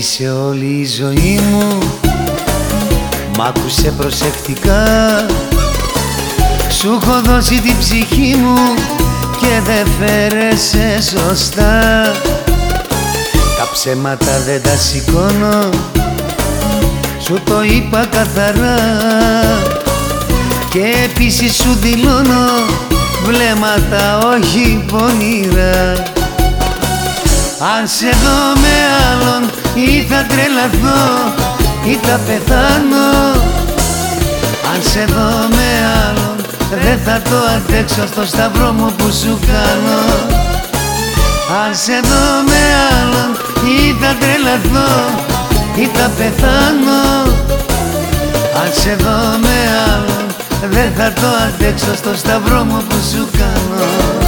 Είσαι όλη η ζωή μου. Μ' άκουσε προσεκτικά. Σου έχω δώσει την ψυχή μου Και δεν φέρεσαι σωστά. Τα ψέματα δεν τα σηκώνω. Σου το είπα καθαρά. Και επίσης σου δηλώνω Βλέμματα όχι πονηρά αν σε δω με άλλον ή θα τρελαθώ ή θα πεθάνω. Αν σε δω με άλλον δεν θα το αντέξω στο σταυρό μου που σου κάνω. Αν σε δω με άλλον ή θα τρελαθώ ή θα πεθάνω. Αν σε δω με άλλον δεν θα το αντέξω στο σταυρό μου που σου κάνω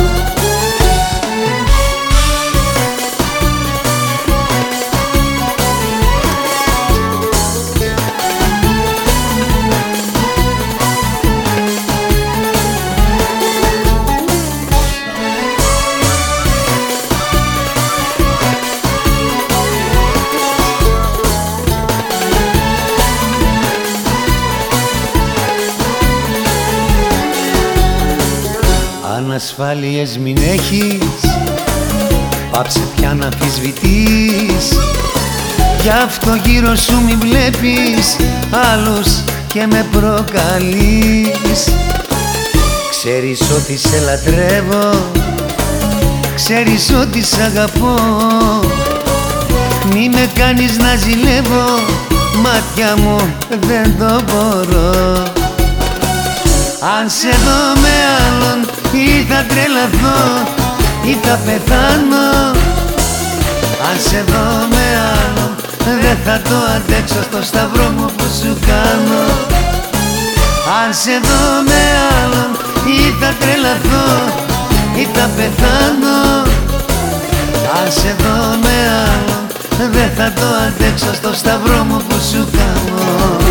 Ανασφάλειες μην έχεις. Πάψε πια να αμφισβητείς. Γι' αυτό γύρω σου μη βλέπεις Άλλους και με προκαλείς. Ξέρεις ότι σε λατρεύω Ξέρεις ότι σ' αγαπώ. Μη με κάνεις να ζηλεύω Μάτια μου δεν το μπορώ αν σε δω με άλλον ή θα τρελαθώ ή θα πεθάνω. Αν σε δω με άλλον δεν θα το αντέξω στο σταυρό μου που σου κάνω. Αν σε δω με άλλον ή θα τρελαθώ ή θα πεθάνω. Αν σε δω με άλλον δεν θα το αντέξω στο σταυρό μου που σου κάνω